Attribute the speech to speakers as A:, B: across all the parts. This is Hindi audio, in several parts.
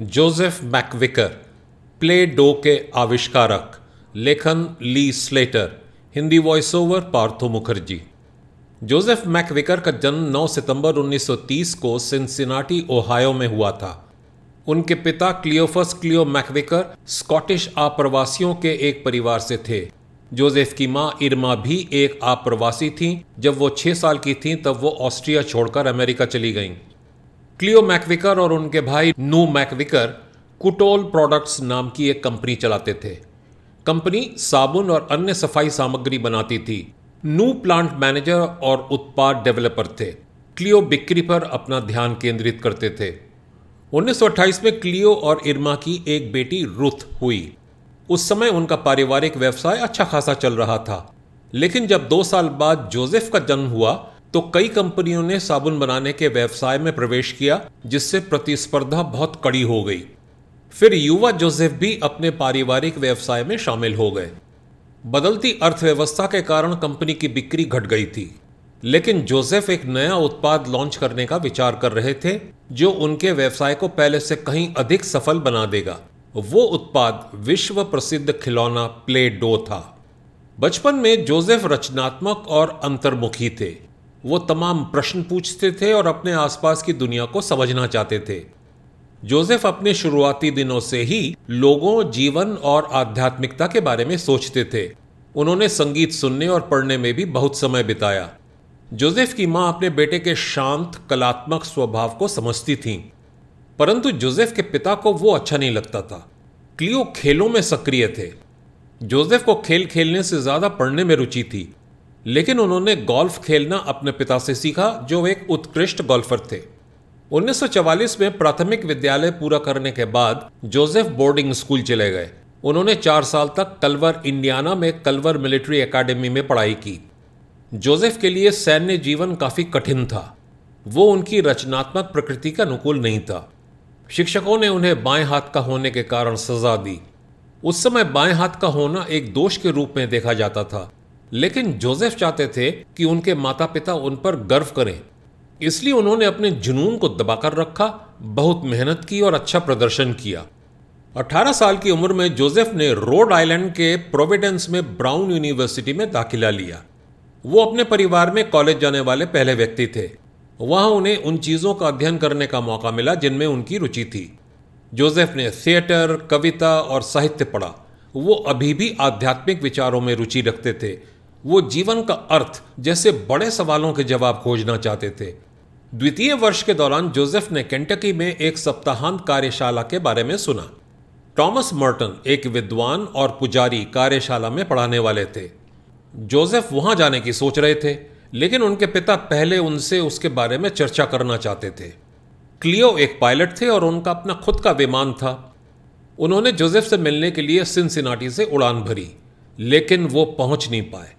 A: जोसेफ मैकविकर प्ले डो के आविष्कारक लेखन Lee Slater Hindi voice over Partho Mukherjee Joseph McVicker का जन्म 9 सितंबर 1930 को सिंसिनाटी ओहायो में हुआ था। उनके पिता क्लियोफस क्लियो मैकविकर स्कॉटिश आप्रवासियों के एक परिवार से थे। जोसेफ की माँ इरमा भी एक आप्रवासी थीं। जब वो छह साल की थीं, तब वो ऑस्ट्रिया छोड़कर अमेरिका चली गईं। क्लियो मैकविकर और उनके भाई नू मैकविकर कुटोल प्रोडक्ट्स नाम की एक कंपनी चलाते थे। कंपनी साबुन और अन्य सफ़ाई सामग्री बनाती थी। नू प्लांट मैनेजर और उत्पाद डेवलपर थे। क्लियो बिक्री पर अपना ध्यान केंद्रित करते थे। 1928 में क्लियो और इरमा की एक बेटी रुथ हुई। उस समय उनका पारिवारिक व्यवसाय अच्छा खासा चल रहा था। लेकिन जब दो साल बाद जोसेफ का जन्म हुआ तो कई कंपनियों ने साबुन बनाने के व्यवसाय में प्रवेश किया, जिससे प्रतिस्पर्धा बहुत कड़ी हो गई। फिर युवा जोसेफ भी अपने पारिवारिक व्यवसाय में शामिल हो गए। बदलती अर्थव्यवस्था के कारण कंपनी की बिक्री घट गई थी। लेकिन जोसेफ एक नया उत्पाद लॉन्च करने का विचार कर रहे थे, जो उनके व्यवसाय को पहले से कहीं अधिक सफल बना देगा। वो उत्पाद विश्व प्रसिद्ध खिलौना प्ले डो था। बचपन में जोसेफ रचनात्मक और अंतर्मुखी थे। वो तमाम प्रश्न पूछते थे और अपने आसपास की दुनिया को समझना चाहते थे। जोसेफ अपने शुरुआती दिनों से ही लोगों, जीवन और आध्यात्मिकता के बारे में सोचते थे। उन्होंने संगीत सुनने और पढ़ने में भी बहुत समय बिताया। जोसेफ की माँ अपने बेटे के शांत, कलात्मक स्वभाव को समझती थीं। परंतु जोसेफ के पिता को वो अच्छा नहीं लगता था। क्लियो खेलों में सक्रिय थे। जोसेफ को खेल खेलने से ज़्यादा पढ़ने में रुचि थी। लेकिन उन्होंने गोल्फ खेलना अपने पिता से सीखा, जो एक उत्कृष्ट गोल्फर थे। 1944 में प्राथमिक विद्यालय पूरा करने के बाद जोसेफ बोर्डिंग स्कूल चले गए। उन्होंने चार साल तक कलवर इंडियाना में कलवर मिलिट्री एकेडमी में पढ़ाई की। जोसेफ के लिए सैन्य जीवन काफ़ी कठिन था। वो उनकी रचनात्मक प्रकृति का अनुकूल नहीं था। शिक्षकों ने उन्हें बाएँ हाथ का होने के कारण सजा दी। उस समय बाएँ हाथ का होना एक दोष के रूप में देखा जाता था। लेकिन जोसेफ चाहते थे कि उनके माता पिता उन पर गर्व करें। इसलिए उन्होंने अपने जुनून को दबाकर रखा, बहुत मेहनत की और अच्छा प्रदर्शन किया। 18 साल की उम्र में जोसेफ ने रोड आइलैंड के प्रोविडेंस में ब्राउन यूनिवर्सिटी में दाखिला लिया। वो अपने परिवार में कॉलेज जाने वाले पहले व्यक्ति थे। वहाँ उन्हें उन चीज़ों का अध्ययन करने का मौका मिला जिनमें उनकी रुचि थी। जोसेफ ने थिएटर, कविता और साहित्य पढ़ा। वो अभी भी आध्यात्मिक विचारों में रुचि रखते थे। वो जीवन का अर्थ जैसे बड़े सवालों के जवाब खोजना चाहते थे। द्वितीय वर्ष के दौरान जोसेफ ने केंटकी में एक सप्ताहांत कार्यशाला के बारे में सुना। टॉमस मर्टन एक विद्वान और पुजारी कार्यशाला में पढ़ाने वाले थे। जोसेफ वहाँ जाने की सोच रहे थे, लेकिन उनके पिता पहले उनसे उसके बारे में चर्चा करना चाहते थे। क्लियो एक पायलट थे और उनका अपना खुद का विमान था। उन्होंने जोसेफ से मिलने के लिए सिंसिनाटी से उड़ान भरी, लेकिन वो पहुँच नहीं पाए।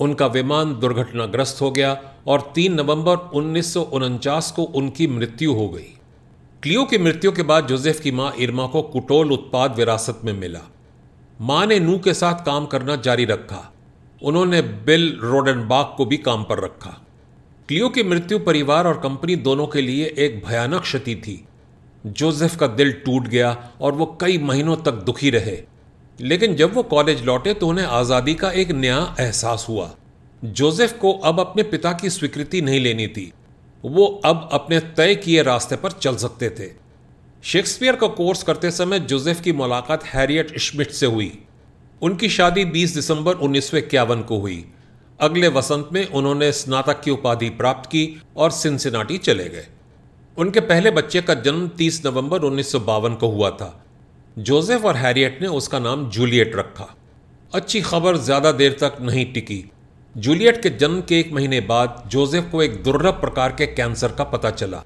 A: उनका विमान दुर्घटनाग्रस्त हो गया और 3 नवंबर उन्नीस सौ उनचास को उनकी मृत्यु हो गई। क्लियो की मृत्यु के बाद जोसेफ की माँ इरमा को कुटोल उत्पाद विरासत में मिला। माँ ने नू के साथ काम करना जारी रखा। उन्होंने बिल रोडनबाग को भी काम पर रखा। क्लियो की मृत्यु परिवार और कंपनी दोनों के लिए एक भयानक क्षति थी। जोसेफ का दिल टूट गया और वो कई महीनों तक दुखी रहे। लेकिन जब वो कॉलेज लौटे तो उन्हें आज़ादी का एक नया एहसास हुआ। जोसेफ को अब अपने पिता की स्वीकृति नहीं लेनी थी। वो अब अपने तय किए रास्ते पर चल सकते थे। शेक्सपियर का कोर्स करते समय जोसेफ की मुलाकात हैरियट स्मिथ से हुई। उनकी शादी 20 दिसंबर उन्नीस सौ इक्यावन को हुई। अगले वसंत में उन्होंने स्नातक की उपाधि प्राप्त की और सिंसिनाटी चले गए। उनके पहले बच्चे का जन्म 30 नवंबर उन्नीस सौ बावन को हुआ था। जोसेफ और हैरियट ने उसका नाम जूलियट रखा। अच्छी खबर ज़्यादा देर तक नहीं टिकी। जूलियट के जन्म के एक महीने बाद जोसेफ को एक दुर्लभ प्रकार के कैंसर का पता चला।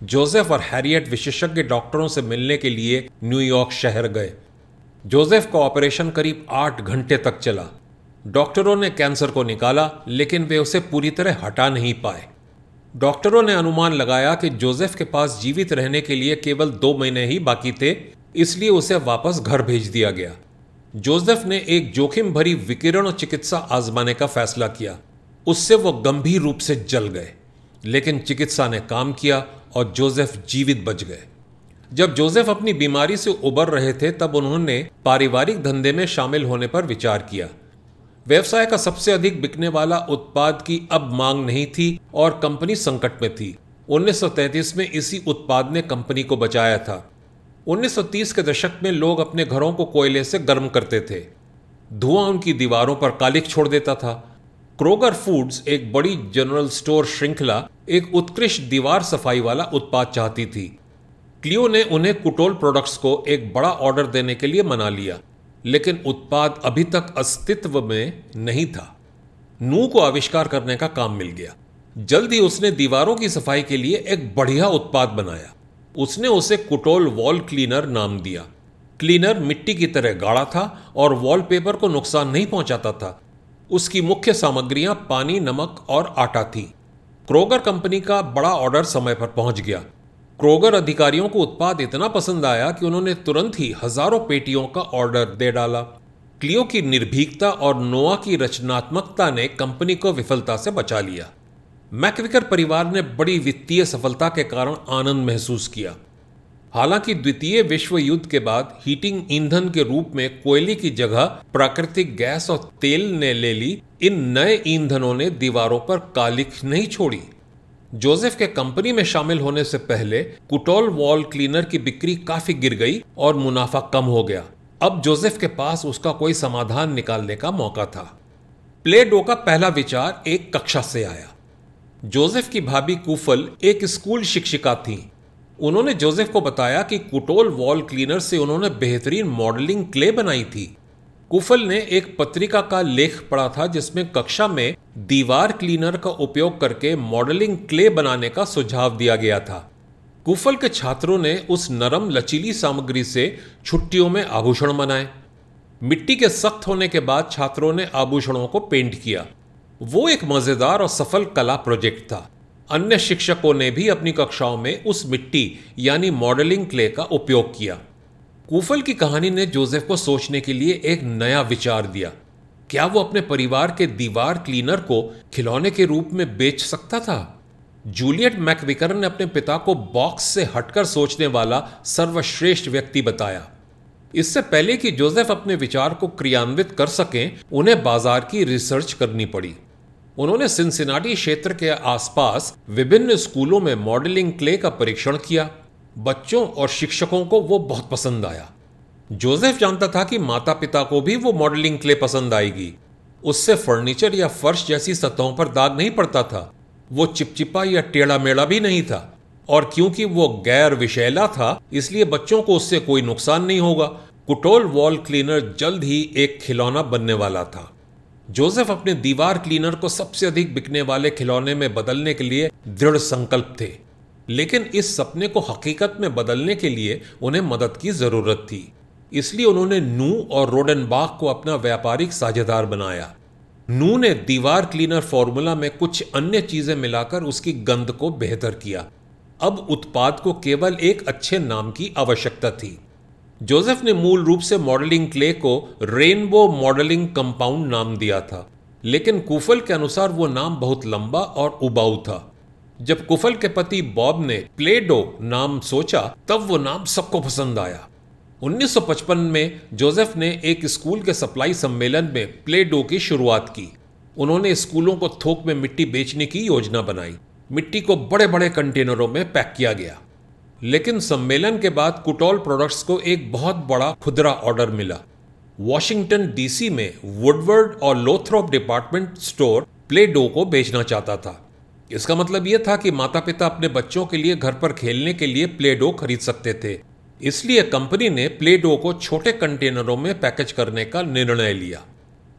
A: जोसेफ और हैरियट विशेषज्ञ डॉक्टरों से मिलने के लिए न्यूयॉर्क शहर गए। जोसेफ का ऑपरेशन करीब आठ घंटे तक चला। डॉक्टरों ने कैंसर को निकाला, लेकिन वे उसे पूरी तरह हटा नहीं पाए। डॉक्टरों ने अनुमान लगाया कि जोसेफ के पास जीवित रहने के लिए केवल दो महीने ही बाकी थे इसलिए उसे वापस घर भेज दिया गया। जोसेफ ने एक जोखिम भरी विकिरण चिकित्सा आजमाने का फैसला किया। उससे वो गंभीर रूप से जल गए, लेकिन चिकित्सा ने काम किया और जोसेफ जीवित बच गए। जब जोसेफ अपनी बीमारी से उबर रहे थे, तब उन्होंने पारिवारिक धंधे में शामिल होने पर विचार किया। व्यवसाय का सबसे अधिक बिकने वाला उत्पाद की अब मांग नहीं थी और कंपनी संकट में थी। 1933 में इसी उत्पाद ने कंपनी को बचाया था। 1930 के दशक में लोग अपने घरों को कोयले से गर्म करते थे। धुआँ उनकी दीवारों पर कालिक छोड़ देता था। क्रोगर फूड्स, एक बड़ी जनरल स्टोर श्रृंखला, एक उत्कृष्ट दीवार सफ़ाई वाला उत्पाद चाहती थी। क्लियो ने उन्हें कुटोल प्रोडक्ट्स को एक बड़ा ऑर्डर देने के लिए मना लिया, लेकिन उत्पाद अभी तक अस्तित्व में नहीं था। नू को आविष्कार करने का काम मिल गया। जल्द ही उसने दीवारों की सफ़ाई के लिए एक बढ़िया उत्पाद बनाया। उसने उसे कुटोल वॉल क्लीनर नाम दिया। क्लीनर मिट्टी की तरह गाढ़ा था और वॉलपेपर को नुकसान नहीं पहुंचाता था। उसकी मुख्य सामग्रियाँ पानी, नमक और आटा थी। क्रोगर कंपनी का बड़ा ऑर्डर समय पर पहुँच गया। क्रोगर अधिकारियों को उत्पाद इतना पसंद आया कि उन्होंने तुरंत ही हज़ारों पेटियों का ऑर्डर दे डाला। क्लियो की निर्भीकता और नोआ की रचनात्मकता ने कंपनी को विफलता से बचा लिया। मैकविकर परिवार ने बड़ी वित्तीय सफलता के कारण आनंद महसूस किया। हालाँकि द्वितीय विश्व युद्ध के बाद हीटिंग ईंधन के रूप में कोयले की जगह प्राकृतिक गैस और तेल ने ले ली। इन नए ईंधनों ने दीवारों पर कालिक नहीं छोड़ी। जोसेफ के कंपनी में शामिल होने से पहले कुटोल वॉल क्लीनर की बिक्री काफ़ी गिर गई और मुनाफा कम हो गया। अब जोसेफ के पास उसका कोई समाधान निकालने का मौका था। प्ले डो का पहला विचार एक कक्षा से आया। जोसेफ की भाभी कुफल एक स्कूल शिक्षिका थी। उन्होंने जोसेफ को बताया कि कुटोल वॉल क्लीनर से उन्होंने बेहतरीन मॉडलिंग क्ले बनाई थी। कुफल ने एक पत्रिका का लेख पढ़ा था जिसमें कक्षा में दीवार क्लीनर का उपयोग करके मॉडलिंग क्ले बनाने का सुझाव दिया गया था। कुफल के छात्रों ने उस नरम, लचीली सामग्री से छुट्टियों में आभूषण बनाए। मिट्टी के सख्त होने के बाद छात्रों ने आभूषणों को पेंट किया। वो एक मज़ेदार और सफल कला प्रोजेक्ट था। अन्य शिक्षकों ने भी अपनी कक्षाओं में उस मिट्टी, यानी मॉडलिंग क्ले का उपयोग किया। कूफल की कहानी ने जोसेफ को सोचने के लिए एक नया विचार दिया। क्या वो अपने परिवार के दीवार क्लीनर को खिलौने के रूप में बेच सकता था? जूलियट मैकविकर ने अपने पिता को बॉक्स से हटकर सोचने वाला सर्वश्रेष्ठ व्यक्ति बताया। इससे पहले कि जोसेफ अपने विचार को क्रियान्वित कर सकें, उन्हें बाज़ार की रिसर्च करनी पड़ी। उन्होंने सिंसिनाटी क्षेत्र के आसपास विभिन्न स्कूलों में मॉडलिंग क्ले का परीक्षण किया। बच्चों और शिक्षकों को वो बहुत पसंद आया। जोसेफ जानता था कि माता पिता को भी वो मॉडलिंग क्ले पसंद आएगी। उससे फर्नीचर या फर्श जैसी सतहों पर दाग नहीं पड़ता था। वो चिपचिपा या टेढ़ा मेढ़ा भी नहीं था। और क्योंकि वो गैर विषैला था, इसलिए बच्चों को उससे कोई नुकसान नहीं होगा। कुटोल वॉल क्लीनर जल्द ही एक खिलौना बनने वाला था। जोसेफ अपने दीवार क्लीनर को सबसे अधिक बिकने वाले खिलौने में बदलने के लिए दृढ़ संकल्प थे, लेकिन इस सपने को हकीकत में बदलने के लिए उन्हें मदद की ज़रूरत थी। इसलिए उन्होंने नू और रोडनबाग को अपना व्यापारिक साझेदार बनाया। नू ने दीवार क्लीनर फॉर्मूला में कुछ अन्य चीज़ें मिलाकर उसकी गंध को बेहतर किया। अब उत्पाद को केवल एक अच्छे नाम की आवश्यकता थी। जोसेफ ने मूल रूप से मॉडलिंग क्ले को रेनबो मॉडलिंग कंपाउंड नाम दिया था, लेकिन कुफल के अनुसार वो नाम बहुत लंबा और उबाऊ था। जब कुफल के पति बॉब ने प्लेडो नाम सोचा, तब वो नाम सबको पसंद आया। 1955 में जोसेफ ने एक स्कूल के सप्लाई सम्मेलन में प्लेडो की शुरुआत की। उन्होंने स्कूलों को थोक में मिट्टी बेचने की योजना बनाई। मिट्टी को बड़े बड़े कंटेनरों में पैक किया गया। लेकिन सम्मेलन के बाद कुटोल प्रोडक्ट्स को एक बहुत बड़ा खुदरा ऑर्डर मिला। वॉशिंगटन डीसी में वुडवर्ड और Lothrop department store Play Doh को बेचना चाहता था। इसका मतलब यह था कि माता पिता अपने बच्चों के लिए घर पर खेलने के लिए प्ले डो खरीद सकते थे। इसलिए कंपनी ने प्ले डो को छोटे कंटेनरों में पैकेज करने का निर्णय लिया।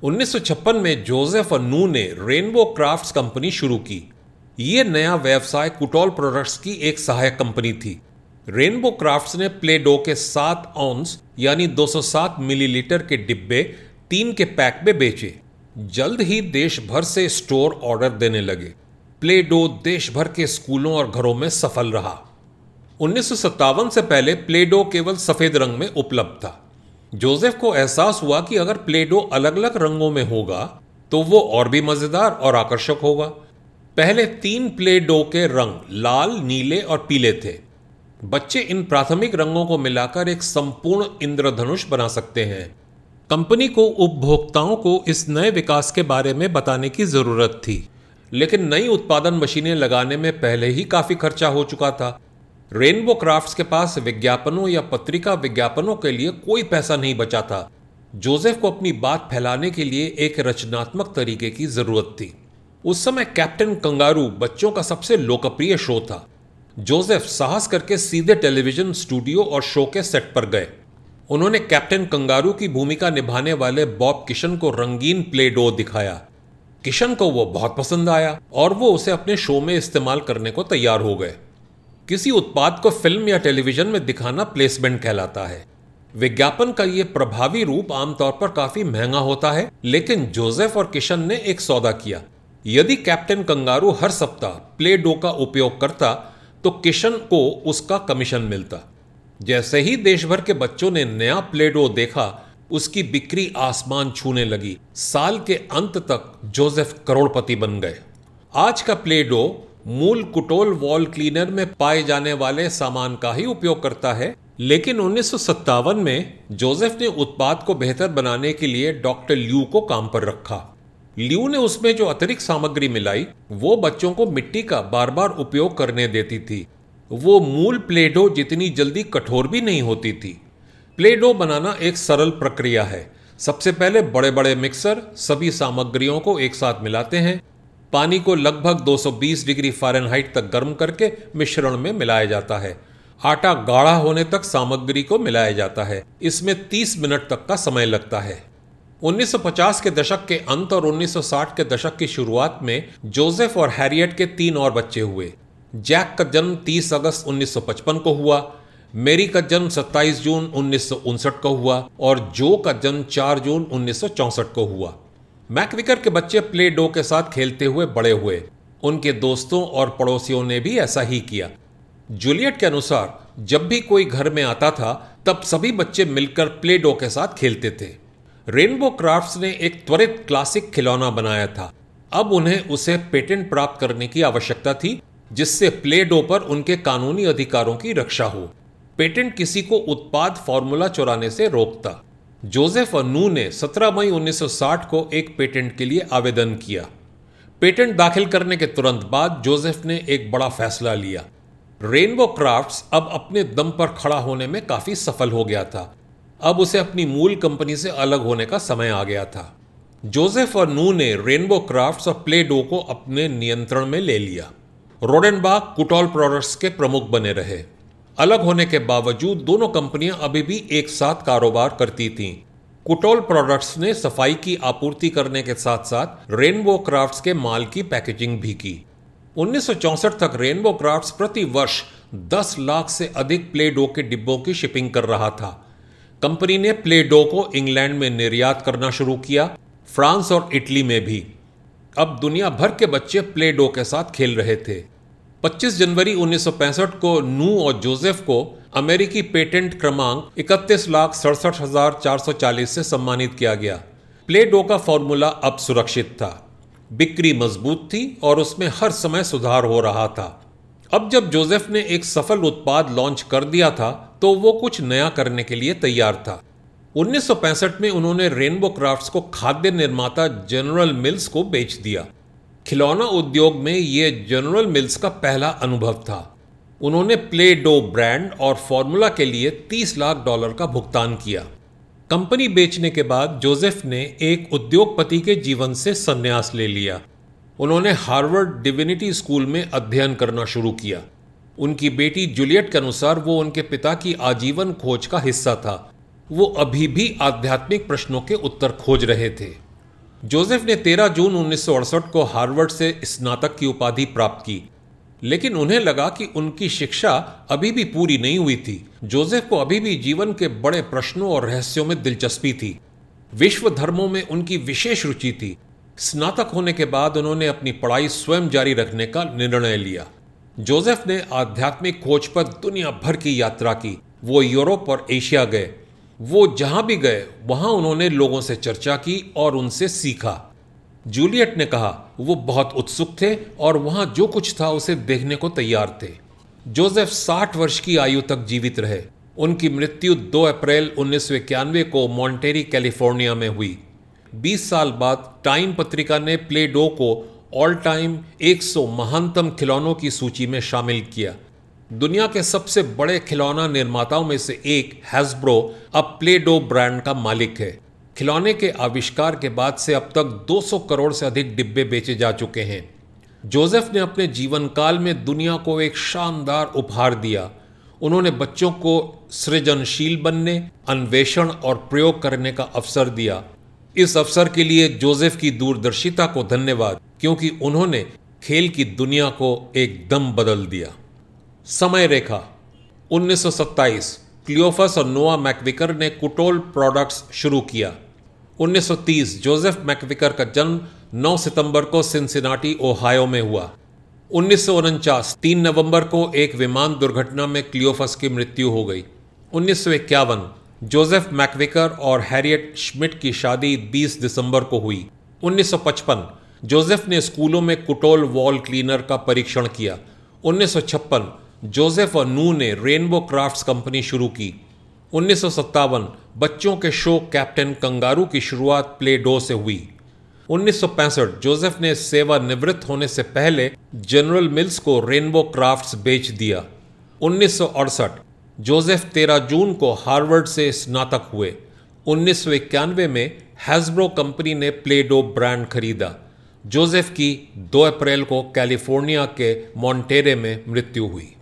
A: 1956 में जोसेफ और नू ने रेनबो क्राफ्ट्स कंपनी शुरू की। यह नया व्यवसाय कुटोल प्रोडक्ट्स की एक सहायक कंपनी थी। रेनबो क्राफ्ट्स ने प्ले डो के सात ऑन्स यानी 207 मिलीलीटर के डिब्बे, तीन के पैक में बेचे। जल्द ही देश भर से स्टोर ऑर्डर देने लगे। प्ले डो देश भर के स्कूलों और घरों में सफल रहा। उन्नीस सौ सत्तावन से पहले प्ले डो केवल सफ़ेद रंग में उपलब्ध था। जोसेफ को एहसास हुआ कि अगर प्ले डो अलग अलग रंगों में होगा तो वो और भी मज़ेदार और आकर्षक होगा। पहले तीन प्ले डो के रंग लाल, नीले और पीले थे। बच्चे इन प्राथमिक रंगों को मिलाकर एक संपूर्ण इंद्रधनुष बना सकते हैं। कंपनी को उपभोक्ताओं को इस नए विकास के बारे में बताने की ज़रूरत थी, लेकिन नई उत्पादन मशीनें लगाने में पहले ही काफ़ी खर्चा हो चुका था। रेनबो क्राफ्ट्स के पास विज्ञापनों या पत्रिका विज्ञापनों के लिए कोई पैसा नहीं बचा था। जोसेफ को अपनी बात फैलाने के लिए एक रचनात्मक तरीके की ज़रूरत थी। उस समय कैप्टन कंगारू बच्चों का सबसे लोकप्रिय शो था। जोसेफ साहस करके सीधे टेलीविज़न स्टूडियो और शो के सेट पर गए। उन्होंने कैप्टन कंगारू की भूमिका निभाने वाले बॉब किशन को रंगीन प्ले डो दिखाया। किशन को वो बहुत पसंद आया और वो उसे अपने शो में इस्तेमाल करने को तैयार हो गए। किसी उत्पाद को फ़िल्म या टेलीविज़न में दिखाना प्लेसमेंट कहलाता है। विज्ञापन का ये प्रभावी रूप आमतौर पर काफ़ी महँगा होता है, लेकिन जोसेफ और किशन ने एक सौदा किया। यदि कैप्टन कंगारू हर सप्ताह प्ले डो का उपयोग करता तो किशन को उसका कमीशन मिलता। जैसे ही देश भर के बच्चों ने नया प्लेडो देखा, उसकी बिक्री आसमान छूने लगी। साल के अंत तक जोसेफ करोड़पति बन गए। आज का प्लेडो मूल कुटोल वॉल क्लीनर में पाए जाने वाले सामान का ही उपयोग करता है। लेकिन उन्नीस सौ सत्तावन में जोसेफ ने उत्पाद को बेहतर बनाने के लिए डॉक्टर ल्यू को काम पर रखा। ल्यू ने उसमें जो अतिरिक्त सामग्री मिलाई, वो बच्चों को मिट्टी का बार बार उपयोग करने देती थी। वो मूल प्लेडो जितनी जल्दी कठोर भी नहीं होती थी। प्लेडो बनाना एक सरल प्रक्रिया है। सबसे पहले बड़े बड़े मिक्सर सभी सामग्रियों को एक साथ मिलाते हैं। पानी को लगभग 220 डिग्री फ़ारेनहाइट तक गर्म करके मिश्रण में मिलाया जाता है। आटा गाढ़ा होने तक सामग्री को मिलाया जाता है। इसमें 30 मिनट तक का समय लगता है। 1950 के दशक के अंत और 1960 के दशक की शुरुआत में जोसेफ और हैरियट के तीन और बच्चे हुए। जैक का जन्म 30 अगस्त 1955 को हुआ, मेरी का जन्म 27 जून उन्नीस सौ उनसठ को हुआ और जो का जन्म 4 जून उन्नीस को हुआ। मैकविकर के बच्चे प्ले डो के साथ खेलते हुए बड़े हुए। उनके दोस्तों और पड़ोसियों ने भी ऐसा ही किया। जूलियट के अनुसार, जब भी कोई घर में आता था, तब सभी बच्चे मिलकर प्ले डो के साथ खेलते थे। रेनबो क्राफ्ट्स ने एक त्वरित क्लासिक खिलौना बनाया था। अब उन्हें उसे पेटेंट प्राप्त करने की आवश्यकता थी, जिससे प्ले डो पर उनके कानूनी अधिकारों की रक्षा हो। पेटेंट किसी को उत्पाद फॉर्मूला चुराने से रोकता। जोसेफ नू ने 17 मई 1960 को एक पेटेंट के लिए आवेदन किया। पेटेंट दाखिल करने के तुरंत बाद जोसेफ ने एक बड़ा फैसला लिया। रेनबो क्राफ्ट्स अब अपने दम पर खड़ा होने में काफ़ी सफल हो गया था। अब उसे अपनी मूल कंपनी से अलग होने का समय आ गया था। जोसेफ और नू ने रेनबो क्राफ्ट्स और प्ले डो को अपने नियंत्रण में ले लिया। रोडेनबाग, कुटॉल प्रोडक्ट्स के प्रमुख बने रहे। अलग होने के बावजूद दोनों कंपनियाँ अभी भी एक साथ कारोबार करती थीं। कुटोल प्रोडक्ट्स ने सफ़ाई की आपूर्ति करने के साथ साथ रेनबो क्राफ्ट्स के माल की पैकेजिंग भी की। 1964 तक रेनबो क्राफ्ट्स प्रति वर्ष 10 लाख से अधिक प्ले डो के डिब्बों की शिपिंग कर रहा था। कंपनी ने प्ले डो को इंग्लैंड में निर्यात करना शुरू किया, फ्रांस और इटली में भी। अब दुनिया भर के बच्चे प्ले डो के साथ खेल रहे थे। 25 जनवरी 1965 को नू और जोसेफ को अमेरिकी पेटेंट क्रमांक इकतीस लाख सड़सठ हज़ार चार सौ चालीस से सम्मानित किया गया। प्ले डो का फॉर्मूला अब सुरक्षित था। बिक्री मज़बूत थी और उसमें हर समय सुधार हो रहा था। अब जब जोसेफ ने एक सफल उत्पाद लॉन्च कर दिया था तो वो कुछ नया करने के लिए तैयार था। 1965 में उन्होंने रेनबो क्राफ्ट्स को खाद्य निर्माता जनरल मिल्स को बेच दिया। खिलौना उद्योग में यह जनरल मिल्स का पहला अनुभव था। उन्होंने प्ले डो ब्रांड और फॉर्मूला के लिए 30 लाख डॉलर का भुगतान किया। कंपनी बेचने के बाद जोसेफ ने एक उद्योगपति के जीवन से संन्यास ले लिया। उन्होंने हार्वर्ड डिविनिटी स्कूल में अध्ययन करना शुरू किया। उनकी बेटी जूलियट के अनुसार वो उनके पिता की आजीवन खोज का हिस्सा था। वो अभी भी आध्यात्मिक प्रश्नों के उत्तर खोज रहे थे। जोसेफ ने 13 जून उन्नीस सौ अड़सठ को हार्वर्ड से स्नातक की उपाधि प्राप्त की। लेकिन उन्हें लगा कि उनकी शिक्षा अभी भी पूरी नहीं हुई थी। जोसेफ को अभी भी जीवन के बड़े प्रश्नों और रहस्यों में दिलचस्पी थी। विश्व धर्मों में उनकी विशेष रुचि थी। स्नातक होने के बाद उन्होंने अपनी पढ़ाई स्वयं जारी रखने का निर्णय लिया। जोसेफ ने आध्यात्मिक खोज पर दुनिया भर की यात्रा की। वो यूरोप और एशिया गए। वो जहाँ भी गए, वहाँ उन्होंने लोगों से चर्चा की और उनसे सीखा। जूलियट ने कहा, वो बहुत उत्सुक थे और वहाँ जो कुछ था उसे देखने को तैयार थे। जोसेफ 60 वर्ष की आयु तक जीवित रहे। उनकी मृत्यु 2 अप्रैल उन्नीस सौ इक्यानवे को मॉन्टेरी, कैलिफ़ोर्निया में हुई। 20 साल बाद टाइम पत्रिका ने प्ले डो को ऑल टाइम 100 महानतम खिलौनों की सूची में शामिल किया। दुनिया के सबसे बड़े खिलौना निर्माताओं में से एक हैजब्रो अब प्ले डो ब्रांड का मालिक है। खिलौने के आविष्कार के बाद से अब तक 200 करोड़ से अधिक डिब्बे बेचे जा चुके हैं। जोसेफ ने अपने जीवन काल में दुनिया को एक शानदार उपहार दिया। उन्होंने बच्चों को सृजनशील बनने, अन्वेषण और प्रयोग करने का अवसर दिया। इस अवसर के लिए जोसेफ की दूरदर्शिता को धन्यवाद, क्योंकि उन्होंने खेल की दुनिया को एकदम बदल दिया। समय रेखा 1927 क्लियोफस और नोआ मैकविकर ने कुटोल प्रोडक्ट्स शुरू किया। 1930 जोसेफ मैकविकर का जन्म 9 सितंबर को सिंसिनाटी, ओहायो में हुआ। उन्नीस तीन नवंबर को एक विमान दुर्घटना में क्लियोफस की मृत्यु हो गई। उन्नीस सौ इक्यावन जोसेफ मैकविकर और हैरियट श्मिट की शादी 20 दिसंबर को हुई। 1955 जोसेफ ने स्कूलों में कुटोल वॉल क्लीनर का परीक्षण किया। उन्नीस सौ छप्पन, जोसेफ और नू ने रेनबो क्राफ्ट्स कंपनी शुरू की। उन्नीस सौ सत्तावन, बच्चों के शो कैप्टन कंगारू की शुरुआत प्ले डो से हुई। 1965 जोसेफ ने सेवानिवृत्त होने से पहले जनरल मिल्स को रेनबो क्राफ्ट्स बेच दिया। उन्नीस सौ अड़सठ जोसेफ 13 जून को हार्वर्ड से स्नातक हुए। उन्नीस सौ इक्यानवे में हैजब्रो कंपनी ने प्लेडो ब्रांड खरीदा। जोसेफ की 2 अप्रैल को कैलिफ़ोर्निया के मॉन्टेरे में मृत्यु हुई।